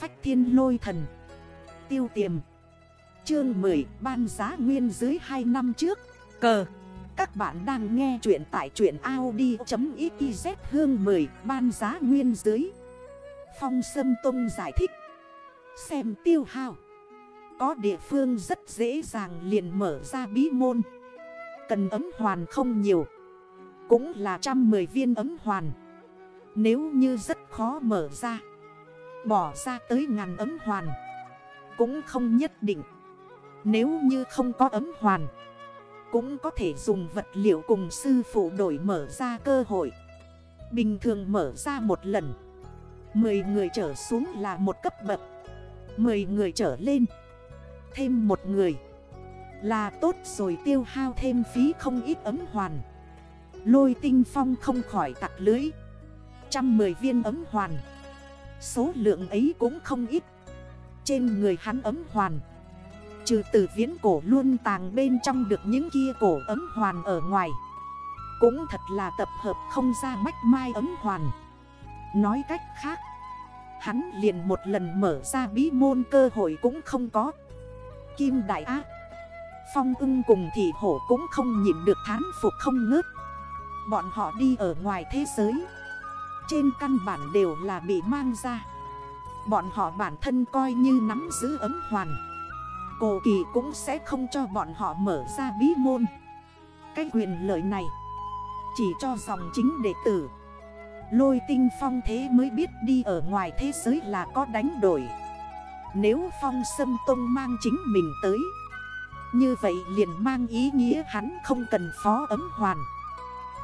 phách thiên lôi thần. Tiêu tiềm. Chương 10 ban giá nguyên dưới 2 năm trước. Cờ. Các bạn đang nghe chuyện tại chuyện Audi.xyz hương 10 ban giá nguyên dưới. Phong Sâm Tông giải thích. Xem tiêu hao Có địa phương rất dễ dàng liền mở ra bí môn. Cần ấm hoàn không nhiều. Cũng là 110 viên ấm hoàn. Nếu như rất khó mở ra Bỏ ra tới ngàn ấm hoàn. Cũng không nhất định. Nếu như không có ấm hoàn, Cũng có thể dùng vật liệu cùng sư phụ đổi mở ra cơ hội. Bình thường mở ra một lần 10 người trở xuống là một cấp bậc. 10 người trở lên, Thêm một người, Là tốt rồi tiêu hao thêm phí không ít ấm hoàn. Lôi tinh phong không khỏi tặc lưới. Trăm mười viên ấm hoàn Số lượng ấy cũng không ít. Trên người hắn ấm hoàn. Trừ từ viễn cổ luôn tàng bên trong được những kia cổ ấm hoàn ở ngoài. Cũng thật là tập hợp không ra bách mai ấm hoàn. Nói cách khác, Hắn liền một lần mở ra bí môn cơ hội cũng không có. Kim Đại Ác Phong ưng cùng thị hổ cũng không nhịn được thán phục không ngớt. Bọn họ đi ở ngoài thế giới. Trên căn bản đều là bị mang ra. Bọn họ bản thân coi như nắm giữ ấm hoàn. Cổ kỳ cũng sẽ không cho bọn họ mở ra bí môn. Cái quyền lợi này Chỉ cho dòng chính đệ tử. Lôi tinh phong thế mới biết đi ở ngoài thế giới là có đánh đổi. Nếu phong sâm tông mang chính mình tới, Như vậy liền mang ý nghĩa hắn không cần phó ấm hoàn.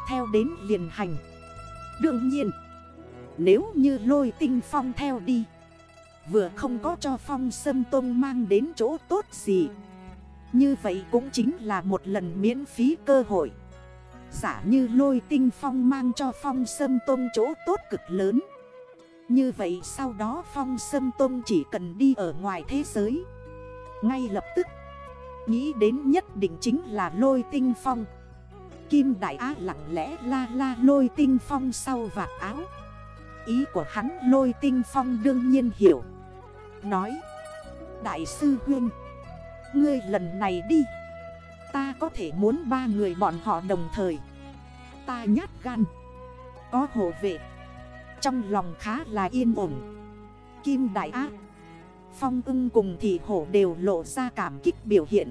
Theo đến liền hành. Đương nhiên nếu như lôi tinh phong theo đi, Vừa không có cho phong sâm tông mang đến chỗ tốt gì. Như vậy cũng chính là một lần miễn phí cơ hội. Giả như lôi tinh phong mang cho phong sâm tông chỗ tốt cực lớn. Như vậy sau đó phong sâm tông chỉ cần đi ở ngoài thế giới. Ngay lập tức, Nghĩ đến nhất định chính là lôi tinh phong. Kim Đại Á lặng lẽ la la lôi tinh phong sau vạt áo. Ý của hắn lôi tinh phong đương nhiên hiểu. Nói, Đại sư Huyên Ngươi lần này đi. Ta có thể muốn ba người bọn họ đồng thời. Ta nhát gan, Có hộ vệ. Trong lòng khá là yên ổn. Kim Đại Ác Phong ưng cùng thị hổ đều lộ ra cảm kích biểu hiện.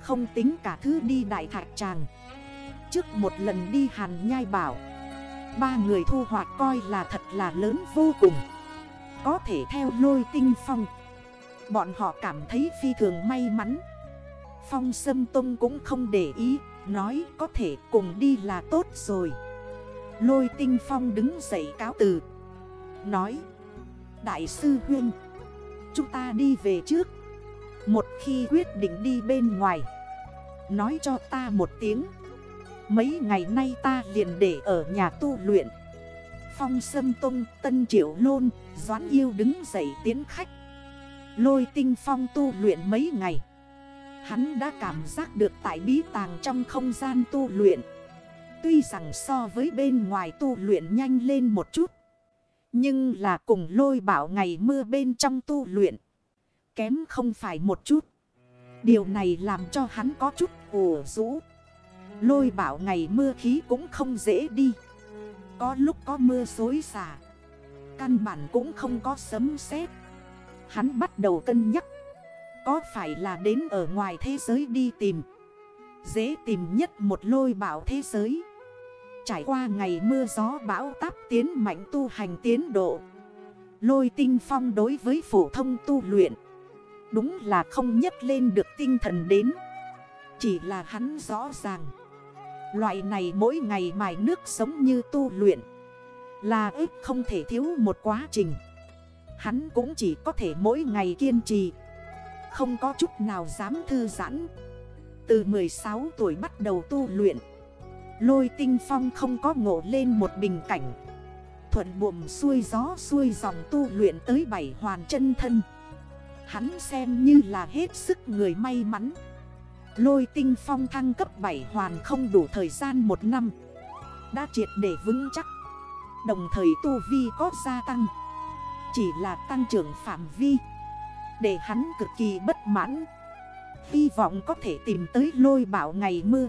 Không tính cả thứ đi đại thạch tràng. Trước một lần đi hàn nhai bảo Ba người thu hoạch coi là thật là lớn vô cùng. Có thể theo lôi tinh phong. Bọn họ cảm thấy phi thường may mắn. Phong Sâm Tông cũng không để ý, Nói có thể cùng đi là tốt rồi. Lôi tinh phong đứng dậy cáo từ. Nói, Đại sư Huyên Chúng ta đi về trước. Một khi quyết định đi bên ngoài, Nói cho ta một tiếng. Mấy ngày nay ta liền để ở nhà tu luyện. Phong Sâm Tông, Tân Triệu Lôn, Doãn Yêu đứng dậy tiến khách. Lôi tinh phong tu luyện mấy ngày. Hắn đã cảm giác được tại bí tàng trong không gian tu luyện. Tuy rằng so với bên ngoài tu luyện nhanh lên một chút Nhưng là cùng lôi bảo ngày mưa bên trong tu luyện Kém không phải một chút. Điều này làm cho hắn có chút ủ rũ. Lôi bảo ngày mưa khí cũng không dễ đi. Có lúc có mưa xối xả. Căn bản cũng không có sấm sét. Hắn bắt đầu cân nhắc. Có phải là đến ở ngoài thế giới đi tìm? Dễ tìm nhất một lôi bảo thế giới. Trải qua ngày mưa gió bão táp tiến mạnh tu hành tiến độ. Lôi tinh phong đối với phổ thông tu luyện. Đúng là không nhất lên được tinh thần đến. Chỉ là hắn rõ ràng. Loại này mỗi ngày mài nước sống như tu luyện. Là ít không thể thiếu một quá trình. Hắn cũng chỉ có thể mỗi ngày kiên trì. Không có chút nào dám thư giãn. Từ 16 tuổi bắt đầu tu luyện. Lôi tinh phong không có ngộ lên một bình cảnh. Thuận buồm xuôi gió xuôi dòng tu luyện tới bảy hoàn chân thân. Hắn xem như là hết sức người may mắn. Lôi tinh phong thăng cấp 7 hoàn không đủ thời gian một năm. Đã triệt để vững chắc. Đồng thời tu vi có gia tăng. Chỉ là tăng trưởng phạm vi. Để hắn cực kỳ bất mãn. Hy vọng có thể tìm tới lôi bảo ngày mưa.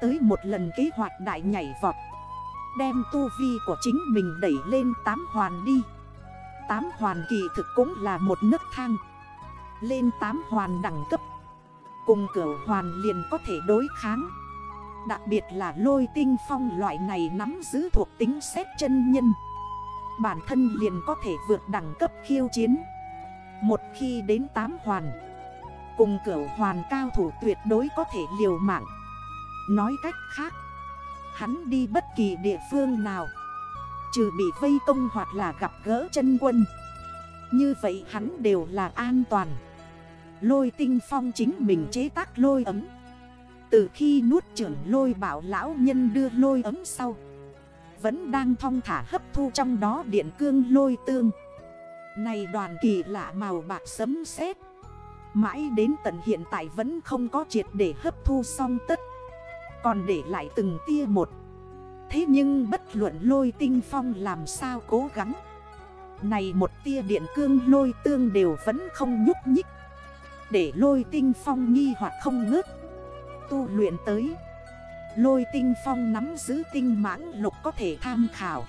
Tới một lần kế hoạch đại nhảy vọt. Đem tu vi của chính mình đẩy lên tám hoàn đi. Tám hoàn kỳ thực cũng là một nước thang. Lên tám hoàn đẳng cấp Cùng cửa hoàn liền có thể đối kháng. Đặc biệt là lôi tinh phong loại này nắm giữ thuộc tính xét chân nhân. Bản thân liền có thể vượt đẳng cấp khiêu chiến. Một khi đến 8 hoàn, Cùng cửa hoàn cao thủ tuyệt đối có thể liều mạng. Nói cách khác, Hắn đi bất kỳ địa phương nào, Trừ bị vây công hoặc là gặp gỡ chân quân, Như vậy hắn đều là an toàn. Lôi tinh phong chính mình chế tác lôi ấm. Từ khi nuốt trưởng lôi bảo lão nhân đưa lôi ấm sau, Vẫn đang thong thả hấp thu trong đó điện cương lôi tương. Này đoàn kỳ lạ màu bạc sấm sét, Mãi đến tận hiện tại vẫn không có triệt để hấp thu xong tất, Còn để lại từng tia một. Thế nhưng bất luận lôi tinh phong làm sao cố gắng, Này một tia điện cương lôi tương đều vẫn không nhúc nhích. Để lôi tinh phong nghi hoặc không ngớt. Tu luyện tới, Lôi tinh phong nắm giữ tinh mãng lục có thể tham khảo.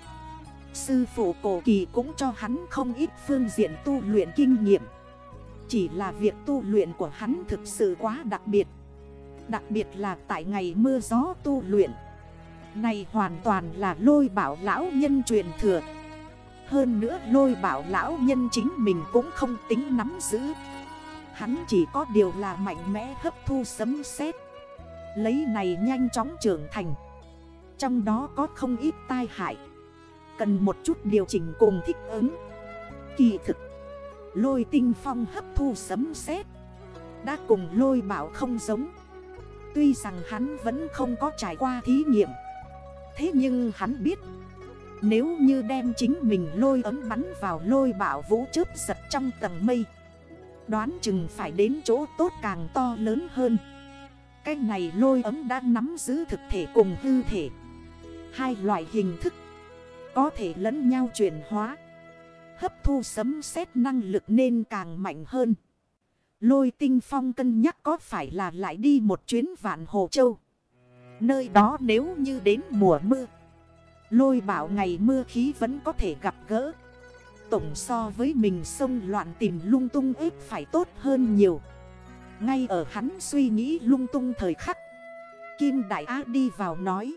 Sư phụ cổ kỳ cũng cho hắn không ít phương diện tu luyện kinh nghiệm. Chỉ là việc tu luyện của hắn thực sự quá đặc biệt. Đặc biệt là tại ngày mưa gió tu luyện. Này hoàn toàn là lôi bảo lão nhân truyền thừa. Hơn nữa lôi bảo lão nhân chính mình cũng không tính nắm giữ. Hắn chỉ có điều là mạnh mẽ hấp thu sấm sét. Lấy này nhanh chóng trưởng thành. Trong đó có không ít tai hại. Cần một chút điều chỉnh cùng thích ứng. Kỳ thực, Lôi tinh phong hấp thu sấm sét Đã cùng lôi bảo không giống. Tuy rằng hắn vẫn không có trải qua thí nghiệm. Thế nhưng hắn biết, Nếu như đem chính mình lôi ấm bắn vào lôi bảo vũ chớp giật trong tầng mây Đoán chừng phải đến chỗ tốt càng to lớn hơn. Cái này lôi ấm đã nắm giữ thực thể cùng hư thể. Hai loại hình thức Có thể lẫn nhau chuyển hóa. Hấp thu sấm xét năng lực nên càng mạnh hơn. Lôi tinh phong cân nhắc có phải là lại đi một chuyến vạn Hồ Châu? Nơi đó nếu như đến mùa mưa, Lôi bảo ngày mưa khí vẫn có thể gặp gỡ tổng so với mình sông loạn tìm lung tung ít phải tốt hơn nhiều. Ngay ở hắn suy nghĩ lung tung thời khắc, Kim Đại Á đi vào nói,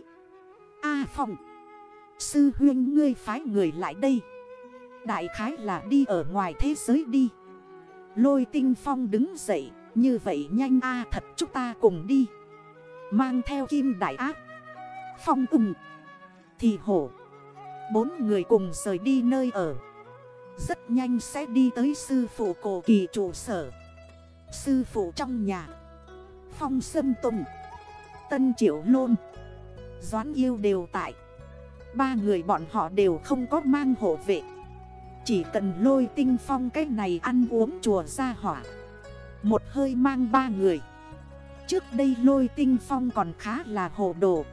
A à Phong, Sư huyên ngươi phái người lại đây. Đại khái là đi ở ngoài thế giới đi. Lôi tinh phong đứng dậy, Như vậy nhanh a, thật chúng ta cùng đi. Mang theo kim đại ác Phong ủng Thì hổ. Bốn người cùng rời đi nơi ở rất nhanh sẽ đi tới sư phụ cổ kỳ trụ sở. Sư phụ trong nhà, Phong Sâm Tùng, Tân Triệu Lôn Doán yêu đều tại. Ba người bọn họ đều không có mang hộ vệ. Chỉ cần lôi tinh phong cái này ăn uống chùa ra hỏa. Một hơi mang ba người. Trước đây lôi tinh phong còn khá là hồ đồ.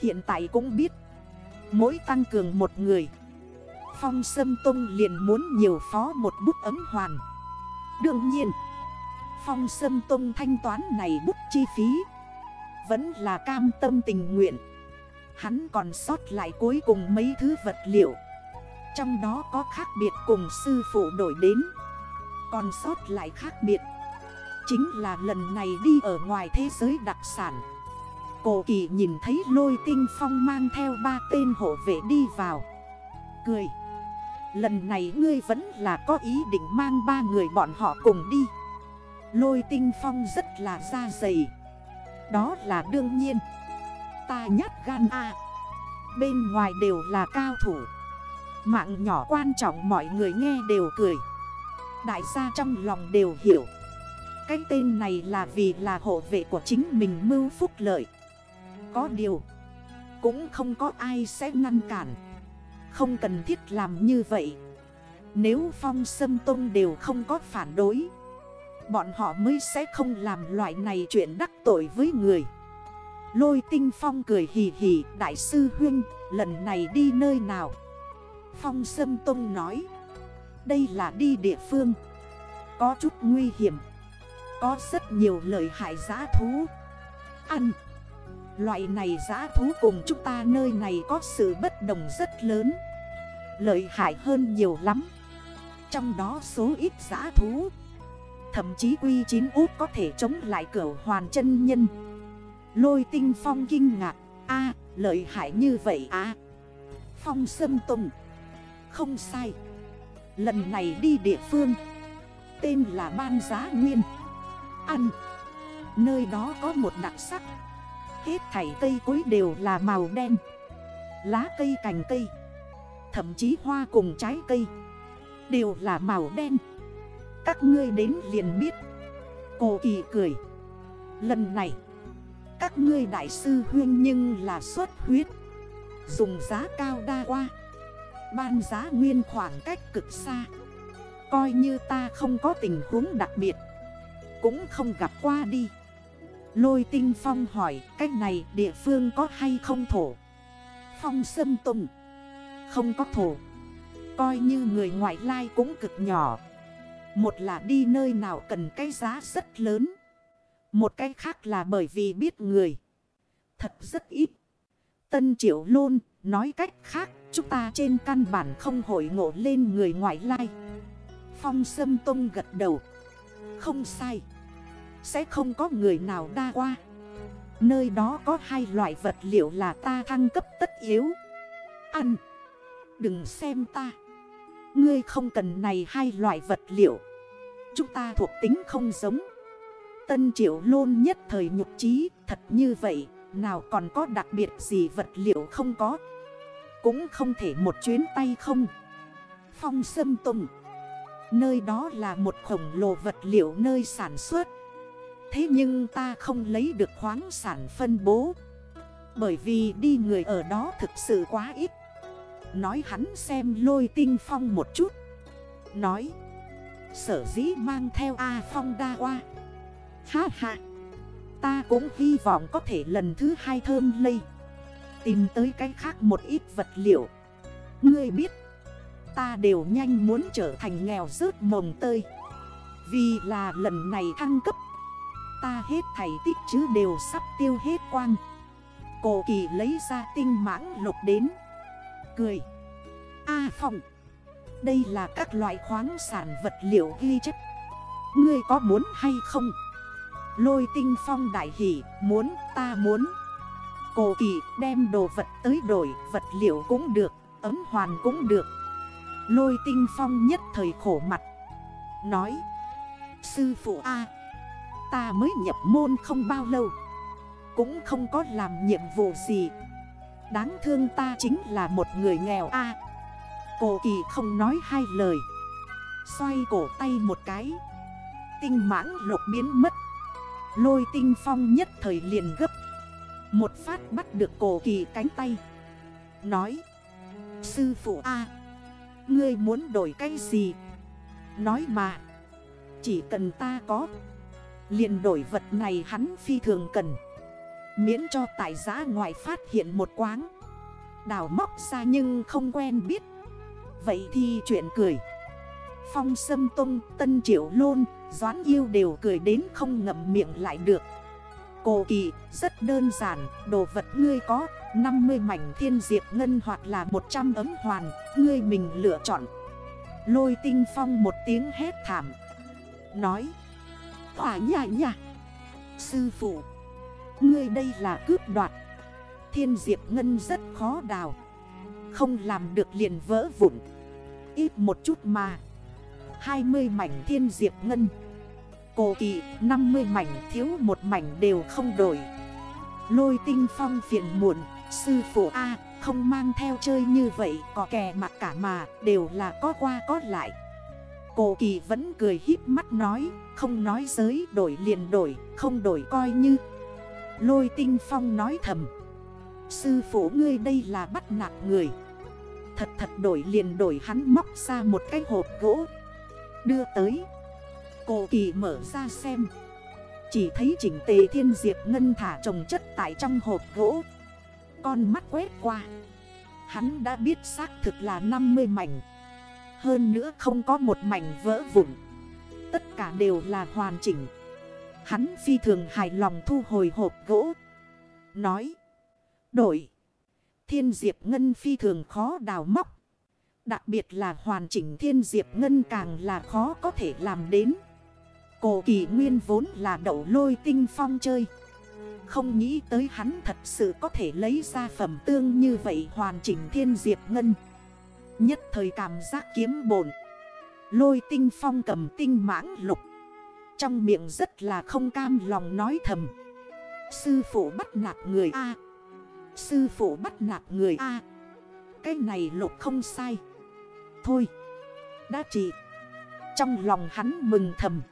Hiện tại cũng biết, Mỗi tăng cường một người. Phong Sâm Tông liền muốn nhiều phó một bút ấm hoàn. Đương nhiên, Phong Sâm Tông thanh toán này bút chi phí Vẫn là cam tâm tình nguyện. Hắn còn sót lại cuối cùng mấy thứ vật liệu. Trong đó có khác biệt cùng sư phụ đổi đến. Còn sót lại khác biệt Chính là lần này đi ở ngoài thế giới đặc sản. Cổ kỳ nhìn thấy lôi tinh phong mang theo ba tên hộ vệ đi vào. Cười. Lần này ngươi vẫn là có ý định mang ba người bọn họ cùng đi. Lôi tinh phong rất là da dày. Đó là đương nhiên. Ta nhát gan a. Bên ngoài đều là cao thủ. Mạng nhỏ quan trọng mọi người nghe đều cười. Đại gia trong lòng đều hiểu. Cái tên này là vì là hộ vệ của chính mình mưu phúc lợi. Có điều, Cũng không có ai sẽ ngăn cản không cần thiết làm như vậy. Nếu phong sâm tông đều không có phản đối, Bọn họ mới sẽ không làm loại này chuyện đắc tội với người. Lôi tinh phong cười hì hì, Đại sư huynh, lần này đi nơi nào? Phong sâm tông nói, Đây là đi địa phương. Có chút nguy hiểm. Có rất nhiều lợi hại giá thú. Ăn. Loại này giã thú cùng chúng ta nơi này có sự bất đồng rất lớn. Lợi hại hơn nhiều lắm. Trong đó số ít giã thú. Thậm chí quy chín út có thể chống lại cửa hoàn chân nhân. Lôi tinh phong kinh ngạc. A, lợi hại như vậy à? Phong sâm tùng. Không sai. Lần này đi địa phương. Tên là Ban Giá Nguyên. Ăn. Nơi đó có một đặc sắc. Hết thảy cây cối đều là màu đen, Lá cây cành cây, Thậm chí hoa cùng trái cây Đều là màu đen. Các ngươi đến liền biết. Cô kỳ cười. Lần này, Các ngươi đại sư huyên nhưng là xuất huyết. Dùng giá cao đa qua. Ban giá nguyên khoảng cách cực xa. Coi như ta không có tình huống đặc biệt, Cũng không gặp qua đi. Lôi tinh phong hỏi Cách này địa phương có hay không thổ? Phong sâm tùng, Không có thổ. Coi như người ngoại lai cũng cực nhỏ. Một là đi nơi nào cần cái giá rất lớn. Một cái khác là bởi vì biết người. Thật rất ít. Tân triệu luôn Nói cách khác, Chúng ta trên căn bản không hội ngộ lên người ngoại lai. Phong Sâm Tông gật đầu, Không sai. Sẽ không có người nào đa qua. Nơi đó có hai loại vật liệu là ta thăng cấp tất yếu. Ăn. Đừng xem ta. Ngươi không cần này hai loại vật liệu. Chúng ta thuộc tính không giống. Tân triệu lôn nhất thời nhục trí Thật như vậy, Nào còn có đặc biệt gì vật liệu không có? Cũng không thể một chuyến tay không. Phong sâm tùng. Nơi đó là một khổng lồ vật liệu nơi sản xuất. Thế nhưng ta không lấy được khoáng sản phân bố. Bởi vì đi người ở đó thực sự quá ít. Nói hắn xem lôi tinh phong một chút. Nói, Sở dĩ mang theo A Phong đa qua. Ha ha. Ta cũng hy vọng có thể lần thứ hai thơm lây. Tìm tới cái khác một ít vật liệu. Ngươi biết, Ta đều nhanh muốn trở thành nghèo rớt mồng tơi. Vì là lần này thăng cấp Ta hết thầy tích chứ đều sắp tiêu hết quang. Cổ kỳ lấy ra tinh mãng lục đến. Cười. A à, phòng Đây là các loại khoáng sản vật liệu ghi chất Ngươi có muốn hay không? Lôi tinh phong đại hỷ Muốn ta muốn. Cổ kỳ đem đồ vật tới đổi Vật liệu cũng được Ấm hoàn cũng được. Lôi tinh phong nhất thời khổ mặt. Nói. Sư phụ A Ta mới nhập môn không bao lâu. Cũng không có làm nhiệm vụ gì. Đáng thương ta chính là một người nghèo A. Cổ kỳ không nói hai lời. Xoay cổ tay một cái. Tinh mãng lột biến mất. Lôi tinh phong nhất thời liền gấp. Một phát bắt được cổ kỳ cánh tay. Nói. Sư phụ A, Ngươi muốn đổi cái gì? Nói mà. Chỉ cần ta có liền đổi vật này hắn phi thường cần. Miễn cho tại giá ngoài phát hiện một quáng. Đào móc ra nhưng không quen biết. Vậy thì chuyện cười. Phong Sâm Tông, Tân Triệu Lôn, Doãn Yêu đều cười đến không ngậm miệng lại được. Cổ kỳ, rất đơn giản, đồ vật ngươi có 50 mảnh thiên diệp ngân hoặc là 100 ấm hoàn, ngươi mình lựa chọn. Lôi tinh phong một tiếng hét thảm. Nói Hỏa nhà nhà. Sư phụ, Ngươi đây là cướp đoạt. Thiên diệp ngân rất khó đào. Không làm được liền vỡ vụn. Ít một chút mà. 20 mảnh thiên diệp ngân. Cổ kỳ 50 mảnh thiếu một mảnh đều không đổi. Lôi tinh phong phiền muộn. Sư phụ A, không mang theo chơi như vậy. Có kè mặt cả mà đều là có qua có lại. Cổ kỳ vẫn cười híp mắt nói, Không nói giới đổi liền đổi, Không đổi coi như. Lôi tinh phong nói thầm, Sư phụ ngươi đây là bắt nạt người. Thật thật đổi liền đổi, hắn móc ra một cái hộp gỗ, Đưa tới. Cổ kỳ mở ra xem, Chỉ thấy chỉnh tề thiên diệp ngân thả trồng chất tại trong hộp gỗ. Con mắt quét qua, Hắn đã biết xác thực là 50 mảnh. Hơn nữa không có một mảnh vỡ vụn. Tất cả đều là hoàn chỉnh. Hắn phi thường hài lòng thu hồi hộp gỗ. Nói, Đổi. Thiên diệp ngân phi thường khó đào móc. Đặc biệt là hoàn chỉnh thiên diệp ngân càng là khó có thể làm đến. Cổ kỳ nguyên vốn là đậu lôi tinh phong chơi. Không nghĩ tới hắn thật sự có thể lấy ra phẩm tương như vậy hoàn chỉnh thiên diệp ngân. Nhất thời cảm giác kiếm bổn. Lôi tinh phong cầm tinh mãng lục. Trong miệng rất là không cam lòng nói thầm. Sư phụ bắt nạt người A. Sư phụ bắt nạt người A. Cái này lục không sai. Thôi. Đã trị Trong lòng hắn mừng thầm.